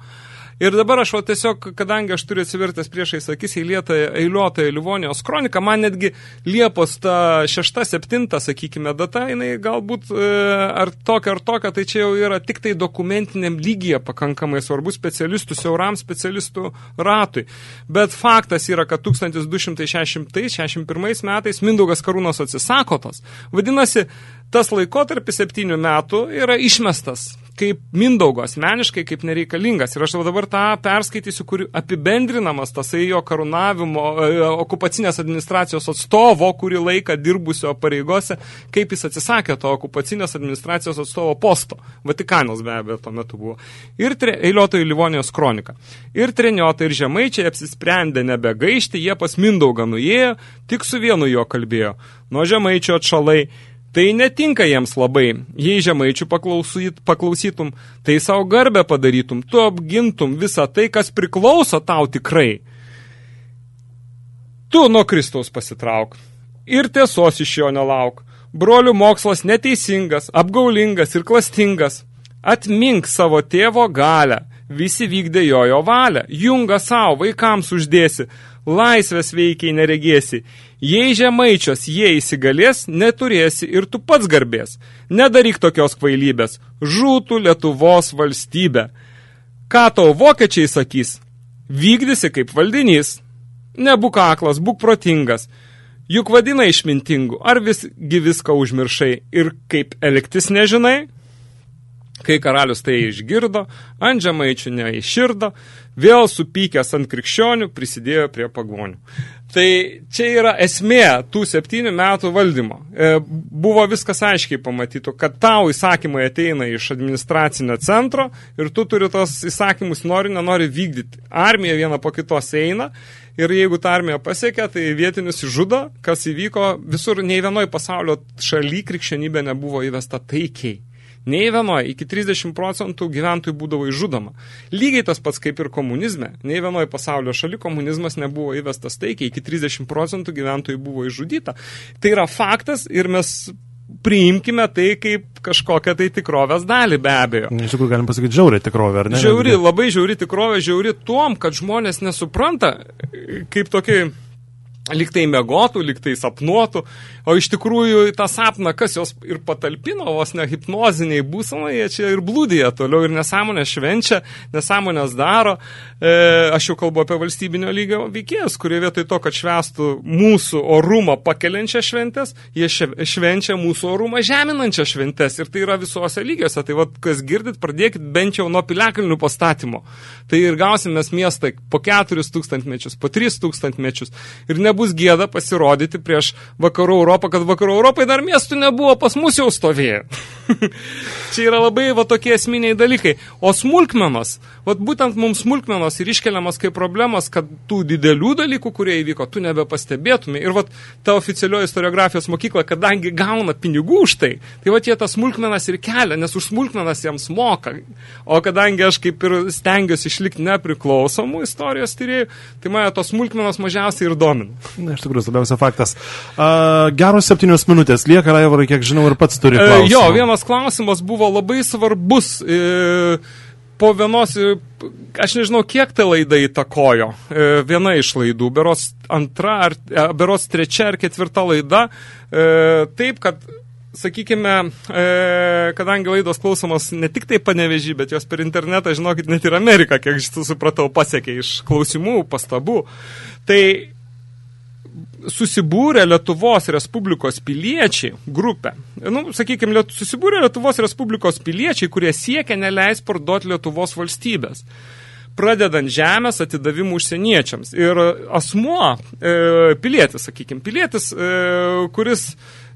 Ir dabar aš va, tiesiog, kadangi aš turiu atsivertęs priešais akis eiliuotąją Livonijos kroniką, man netgi Liepos ta šešta, septinta, sakykime, data, jinai galbūt e, ar tokia ar tokia, tai čia jau yra tik tai dokumentiniam lygyje pakankamai svarbu specialistų, siauram specialistų ratui. Bet faktas yra, kad 1260-61 metais Mindaugas Karūnos atsisako tos. Vadinasi, tas laikotarpis septynių metų yra išmestas kaip Mindaugo asmeniškai, kaip nereikalingas. Ir aš dabar tą perskaitysiu, kur apibendrinamas tasai jo karūnavimo, e, okupacinės administracijos atstovo, kurį laiką dirbusio pareigose, kaip jis atsisakė to okupacinės administracijos atstovo posto. Vatikanas be abejo tuo metu buvo. Ir tre, eiliuotojų Livonijos kronika. Ir treniotai ir žemaičiai apsisprendė nebegaišti, jie pas Mindaugą nuėjo, tik su vienu jo kalbėjo. Nuo žemaičio atšalai Tai netinka jiems labai. Jei žemaičių paklausyt, paklausytum, tai savo garbę padarytum, tu apgintum visą tai, kas priklauso tau tikrai. Tu nuo Kristaus pasitrauk ir tiesos iš jo nelauk. Brolių mokslas neteisingas, apgaulingas ir klastingas. Atmink savo tėvo galę, visi vykdė jojo valią, jungą savo vaikams uždėsi, laisvės veikiai neregėsi. Jei žemaičios jie įsigalės, neturėsi ir tu pats garbės. Nedaryk tokios kvailybės. Žūtų Lietuvos valstybė. Ką tau vokiečiai sakys? Vykdysi kaip valdinys. Nebūk aklas, būk protingas. Juk vadina išmintingu, ar visgi viską užmiršai ir kaip elgtis nežinai? Kai karalius tai išgirdo, ant žemaičių neiširdo, vėl supykęs ant krikščionių prisidėjo prie pagonių. Tai čia yra esmė tų septynių metų valdymo. E, buvo viskas aiškiai pamatytų, kad tau įsakymai ateina iš administracinio centro ir tu turi tos įsakymus nori, nenori vykdyti. Armija viena po kitos eina ir jeigu ta armija pasiekia, tai vietinius žudo, kas įvyko visur, nei vienoj pasaulio šaly krikščionybė nebuvo įvesta taikiai Nei vienoje iki 30 procentų gyventojų būdavo išžudoma. Lygiai tas pats kaip ir komunizme. Nei vienoje pasaulio šali komunizmas nebuvo įvestas taikiai, iki 30 procentų gyventojų buvo išžudyta. Tai yra faktas ir mes priimkime tai kaip kažkokią tai tikrovės dalį be abejo. Iš tikrųjų, galim pasakyti, žiauri tikrovė, ar ne? Žiauri, labai žiauri tikrovė, žiauri tuom, kad žmonės nesupranta kaip tokiai liktai mėgotų, liktai sapnuotų, o iš tikrųjų tą sapną, kas jos ir patalpino, vos ne hipnoziniai būsenai, jie čia ir blūdėja toliau ir nesąmonę švenčia, nesąmonės daro. E, aš jau kalbu apie valstybinio lygio veikėjus, kurie vietoj to, kad švestų mūsų orumą pakeliančią šventės, jie švenčia mūsų orumą žeminančią šventės ir tai yra visuose lygiuose. Tai vad, kas girdit, pradėkit bent jau nuo piliakalnių pastatymo. Tai ir gausim mes miestą po 4 tūkstantmečius, po 3 tūkstantmečius ir ne nebus gėda pasirodyti prieš vakarų Europą, kad vakarų Europai dar miestų nebuvo, pas mus jau stovėjo. Čia yra labai va, tokie esminiai dalykai. O smulkmenos, va, būtent mums smulkmenos ir iškeliamas kaip problemas, kad tų didelių dalykų, kurie įvyko, tu nebepastebėtumai. Ir va, ta oficialioji istoriografijos mokykla, kadangi gauna pinigų už tai, tai va, jie tas smulkmenas ir kelia, nes už smulkmenas jiems moka. O kadangi aš kaip ir stengiuosi išlikti nepriklausomų istorijos tyrėjų, tai mane tos smulkmenos mažiausiai ir domina. Na, iš tikrųjų, svarbiausia faktas. Uh, geros septynios minutės lieka, Raivarai, kiek žinau, ir pats turi klausimą. Uh, jo, vienas klausimas buvo labai svarbus. Uh, po vienos, aš nežinau, kiek ta laida įtakojo, viena iš laidų, beros antra, ar, beros trečia ar ketvirta laida, taip, kad sakykime, e, kadangi laidos klausomos ne tik tai panevežį, bet jos per internetą, žinokit, net ir Ameriką, kiek supratau, pasiekė iš klausimų, pastabų. Tai susibūrė Lietuvos Respublikos piliečiai grupę. Nu, sakykime, Liet, susibūrė Lietuvos Respublikos piliečiai, kurie siekia neleis parduoti Lietuvos valstybės pradedant žemės atidavimų užsieniečiams. Ir asmuo, e, pilietis, sakykime, pilietis, e, kuris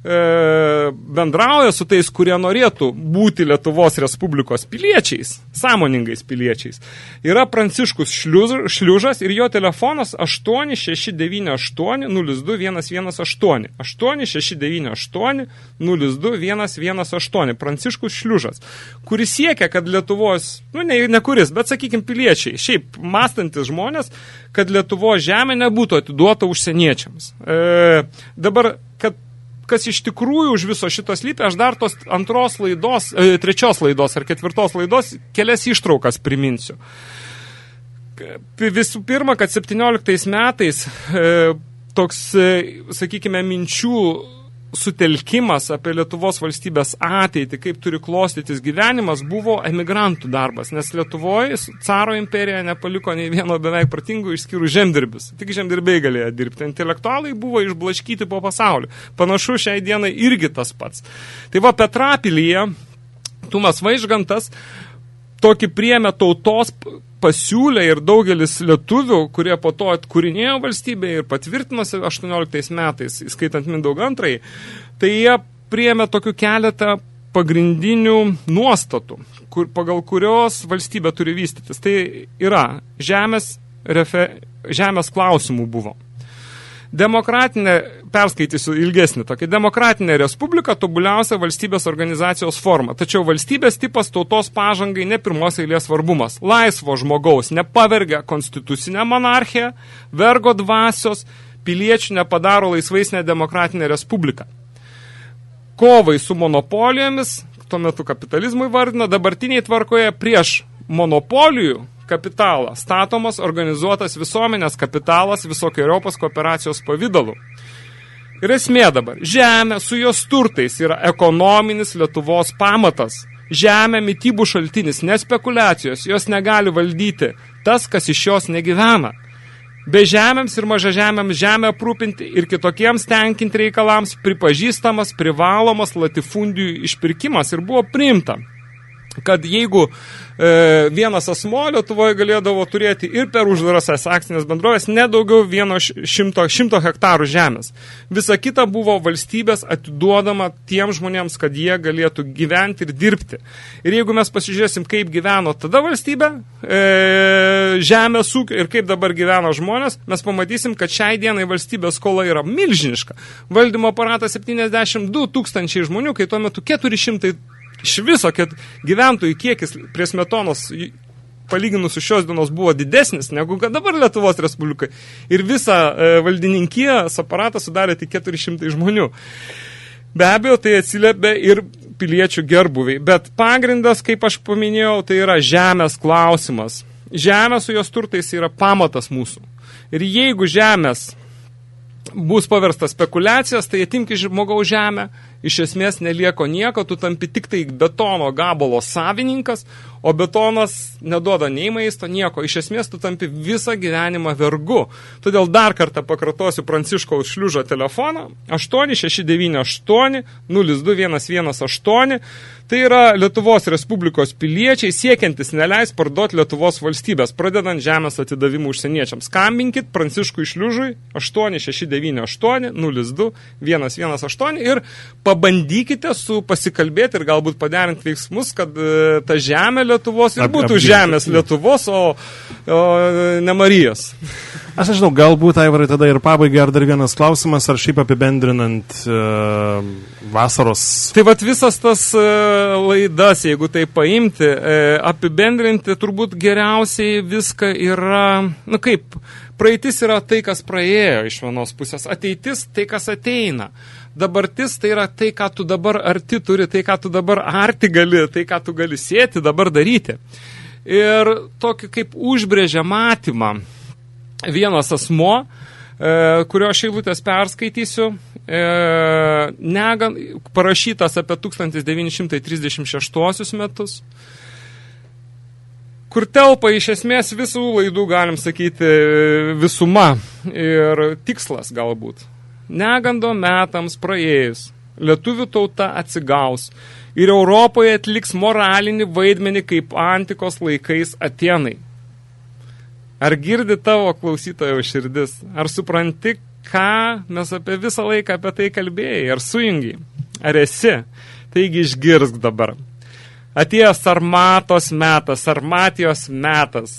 bendrauja su tais, kurie norėtų būti Lietuvos Respublikos piliečiais, sąmoningais piliečiais, yra Pranciškus Šliužas ir jo telefonas 8698-02-118. 8698-02-118. Pranciškus Šliužas, kuris siekia, kad Lietuvos, nu ne, ne kuris, bet sakykime piliečiai, šiaip mąstantis žmonės, kad Lietuvos žemė nebūtų atiduota užsieniečiams. E, dabar, kad kas iš tikrųjų už viso šito slypi, aš dar tos antros laidos, e, trečios laidos ar ketvirtos laidos kelias ištraukas priminsiu. Visų pirma, kad 17 metais e, toks, e, sakykime, minčių sutelkimas apie Lietuvos valstybės ateitį, kaip turi klostytis gyvenimas, buvo emigrantų darbas, nes Lietuvoje caro imperija nepaliko nei vieno beveik pratingų išskyrų žemdirbis. Tik žemdirbiai galėjo dirbti. Intelektualai buvo išblaškyti po pasaulį. Panašu šiai dienai irgi tas pats. Tai va Petrapilyje Tumas Vaižgantas tokį priemė tautos pasiūlė ir daugelis lietuvių, kurie po to atkūrinėjo valstybę ir patvirtinosi 18 metais, įskaitant Mindaugą antrąjį, tai jie priėmė tokių keletą pagrindinių nuostatų, kur, pagal kurios valstybė turi vystytis. Tai yra žemės, refe, žemės klausimų buvo. Demokratinė, perskaitysiu ilgesnį tokį, demokratinė respublika tobuliausia valstybės organizacijos forma, tačiau valstybės tipas tautos pažangai ne pirmos eilės svarbumas. Laisvo žmogaus nepavergia konstitucinę monarchiją, vergo dvasios, piliečių nepadaro laisvais nedemokratinė respublika. Kovai su monopolijomis, tuo metu kapitalizmui vardina, dabartiniai tvarkoje prieš monopolijų kapitalą, statomas organizuotas visuomenės kapitalas visokiojopos kooperacijos pavydalu. Ir esmė dabar, žemė su jos turtais yra ekonominis Lietuvos pamatas. Žemė mytybų šaltinis, nespekulacijos, jos negali valdyti tas, kas iš jos negyvena. Be žemėms ir maža žemėms žemę aprūpinti ir kitokiems tenkinti reikalams pripažįstamas privalomas latifundijų išpirkimas ir buvo priimta kad jeigu e, vienas asmo Lietuvoje galėdavo turėti ir per uždarasias akcinės bendrovės nedaugiau vieno šimto, šimto hektarų žemės. Visa kita buvo valstybės atiduodama tiem žmonėms, kad jie galėtų gyventi ir dirbti. Ir jeigu mes pasižiūrėsim, kaip gyveno tada valstybė, e, žemės ūkio ir kaip dabar gyveno žmonės, mes pamatysim, kad šiai dienai valstybės skola yra milžiniška. Valdymo aparatas 72 tūkstančiai žmonių, kai tuo metu 400 Iš viso, kad gyventojų kiekis prie smetonos palyginus su šios dienos buvo didesnis negu kad dabar Lietuvos Respublikai. Ir visą e, valdininkijos aparatą sudarė tik 400 žmonių. Be abejo, tai atsiliepia ir piliečių gerbuviai. Bet pagrindas, kaip aš paminėjau, tai yra žemės klausimas. Žemė su jos turtais yra pamatas mūsų. Ir jeigu žemės bus paverstas spekulacijas, tai atimki žmogaus žemę, iš esmės nelieko nieko, tu tampi tik tai betono gabalo savininkas, o betonas neduoda nei maisto, nieko. Iš esmės tu tampi visą gyvenimą vergu. Todėl dar kartą pakartosiu Pranciškaus šliužo telefoną 8698 02118. Tai yra Lietuvos Respublikos piliečiai siekiantis neleis parduoti Lietuvos valstybės, pradedant žemės atidavimų užsieniečiams. Skambinkit Pranciškui šliužui 8698 02118 ir pabandykite su pasikalbėti ir galbūt paderinti veiksmus, kad e, ta žemė Lietuvos ir būtų Ap- žemės Lietuvos, o, o ne Marijos. Aš nežinau, galbūt, Aivarai, tada ir pabaigai, ar dar vienas klausimas, ar šiaip apibendrinant uh, vasaros. Tai vat visas tas e, laidas, jeigu tai paimti, e, apibendrinti turbūt geriausiai viską yra, nu kaip, praeitis yra tai, kas praėjo iš vienos pusės, ateitis tai, kas ateina. Dabartis tai yra tai, ką tu dabar arti turi, tai, ką tu dabar arti gali, tai, ką tu gali sėti, dabar daryti. Ir tokį kaip užbrėžia matymą vienas asmo, e, kurio aš eilutės perskaitysiu, e, negan, parašytas apie 1936 metus, kur telpa iš esmės visų laidų, galim sakyti, visuma ir tikslas galbūt. Negando metams praėjus, lietuvių tauta atsigaus ir Europoje atliks moralinį vaidmenį kaip antikos laikais Atenai. Ar girdi tavo klausytojo širdis? Ar supranti, ką mes apie visą laiką apie tai kalbėjai? Ar sujungi? Ar esi? Taigi išgirsk dabar. Atėjo sarmatos metas, sarmatijos metas.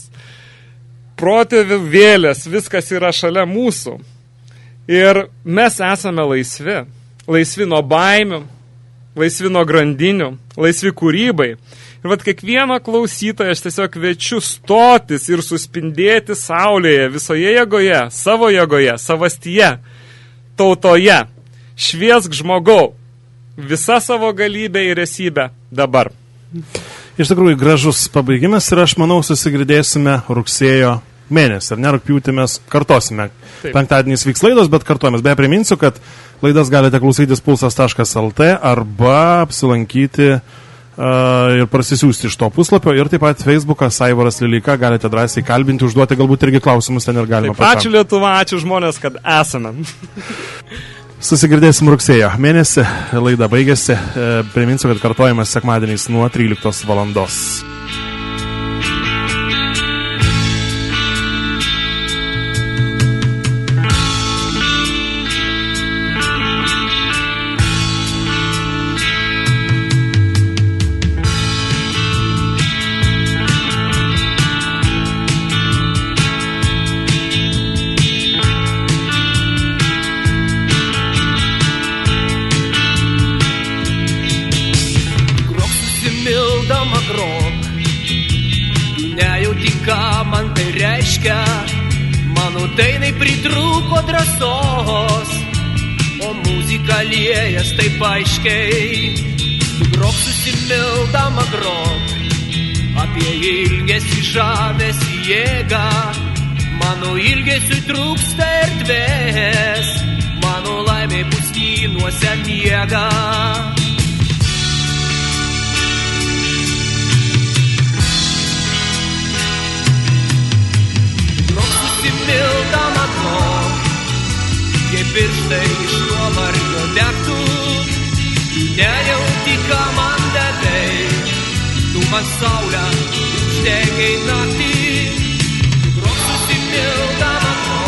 Protėvių vėlės, viskas yra šalia mūsų. Ir mes esame laisvi. Laisvi nuo baimių, laisvi nuo grandinių, laisvi kūrybai. Ir vat kiekvieno klausytoją aš tiesiog kviečiu stotis ir suspindėti saulėje, visoje jėgoje, savo jėgoje, savastyje, tautoje. Šviesk žmogau, visa savo galybė ir esybė dabar. Iš tikrųjų, gražus pabaigimas ir aš manau, susigirdėsime rugsėjo mėnesį. Ar ne, rūpjūtį mes kartosime. Taip. Penktadienys vyks laidos, bet kartuojamės. Beje, priminsiu, kad laidas galite klausytis pulsas.lt arba apsilankyti ir prasisiųsti iš to puslapio. Ir taip pat Facebookas, Aivaras Lilika, galite drąsiai kalbinti, užduoti galbūt irgi klausimus ten ir galima Taip, ačiū Lietuva, ačiū žmonės, kad esame. Susigirdėsim rugsėjo mėnesį, laida baigėsi. E, Priminsiu, kad kartojamas sekmadieniais nuo 13 valandos. Man tai reiškia? Mano dainai pritruko drąsos O muzika liejas taip aiškiai. Tu grok susimildama grok Apie ilgesį žavesi jėgą. Mano ilgesiui trūksta erdvės Mano laimė pustynuose miega To, jei pirštai iš nuovargio degtų, nejauti, ką man dedai, tu man saulę uždegiai naktį. Grok susimildama to,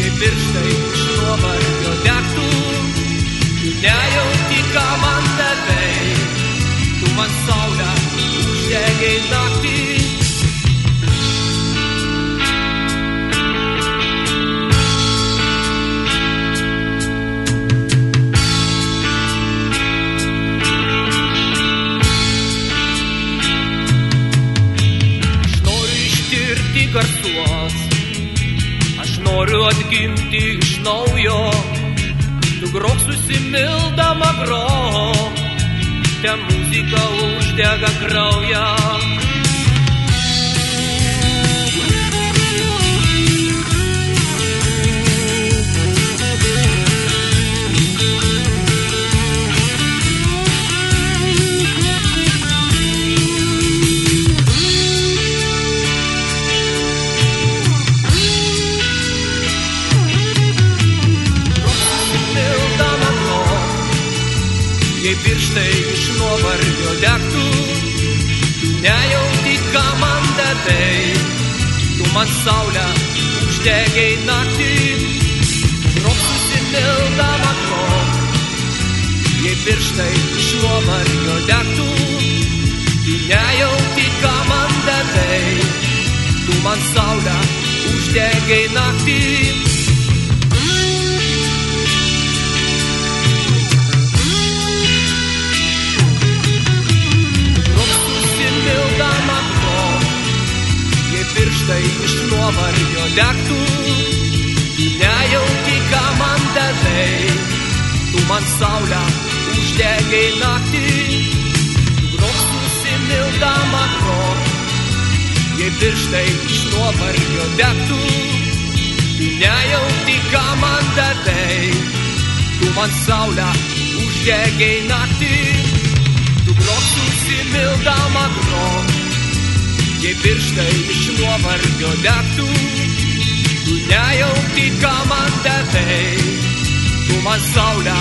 jei pirštai iš nuovargio degtų, nejauti, ką man dedai, tu man saulę uždegiai naktį. Garsuos. Aš noriu atgimti iš naujo, tu grok susimildama grok, te muzika uždega kraują. Uždegiai naktį. Pirštai iš nuovargio degtų, nejauti, ką man dedai, tu man saulę uždegiai naktį. Grok susimildama grok, jei pirštai iš nuovargio degtų, nejauti, ką man dedai, tu man saulę uždegiai naktį. Tu grok susimildama grok, jei pirštai iš nuovargio degtų, tu nejauti, ką man dedai, tu man saulę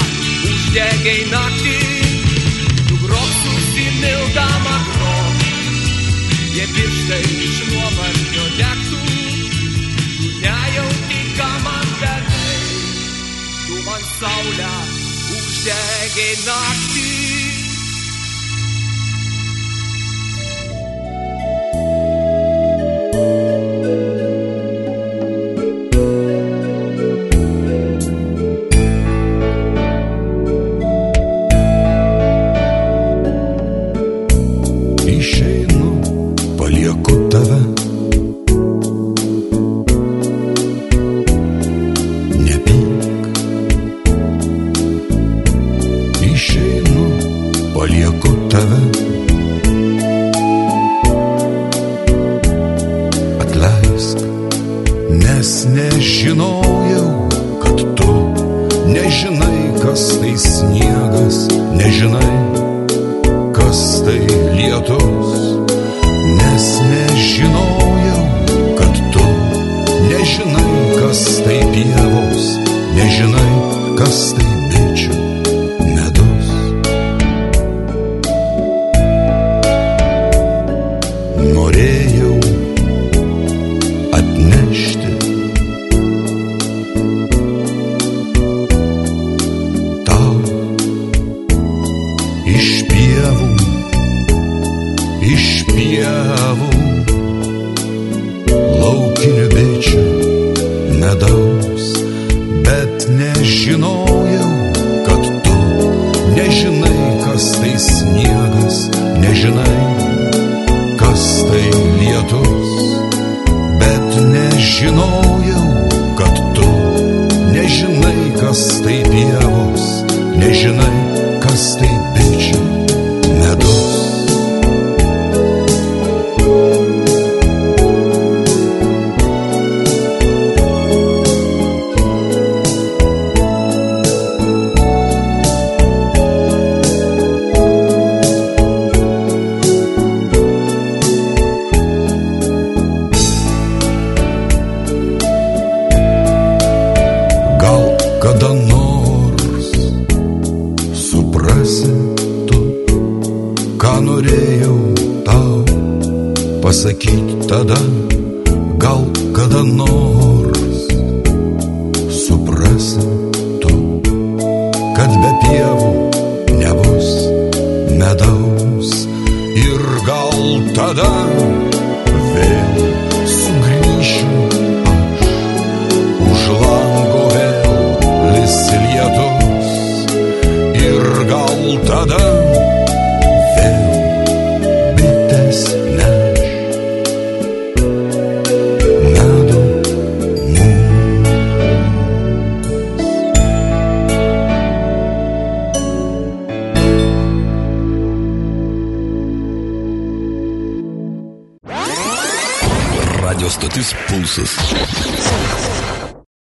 uždegiai naktį. Tu grok susimildama grok, jei pirštai iš nuovargio degtų, uždegiai naktį. Išeinu, tai lietus, bet nežinojau,